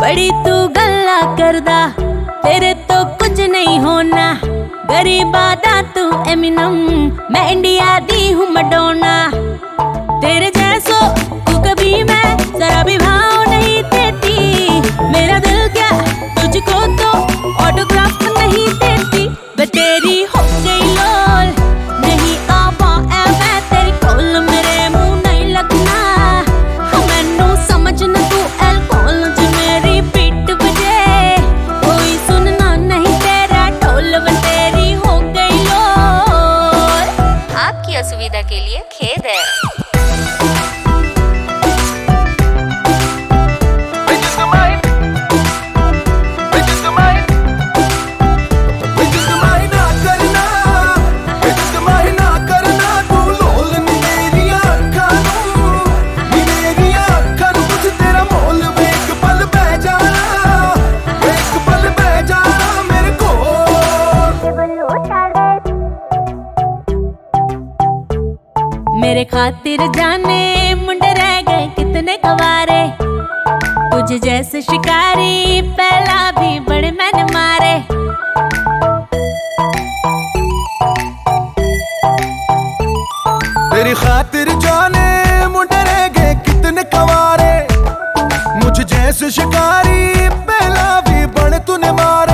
बड़ी तू गल्ला करदा, तेरे तो कुछ नहीं होना। गरीबादा तू, एमिनम, मैं इंडिया दी हूँ मडोना। सुविधा केली. मेरे खातिर जाने, मुंडे रह गए कितने कवारे। कुछ जैसे शिकारी पहला भी बड़े मैंने मारे। मेरी खातिर जाने, मुंडे रह गए कितने कवारे। मुझ जैसे शिकारी पहला भी बड़े तूने मारे।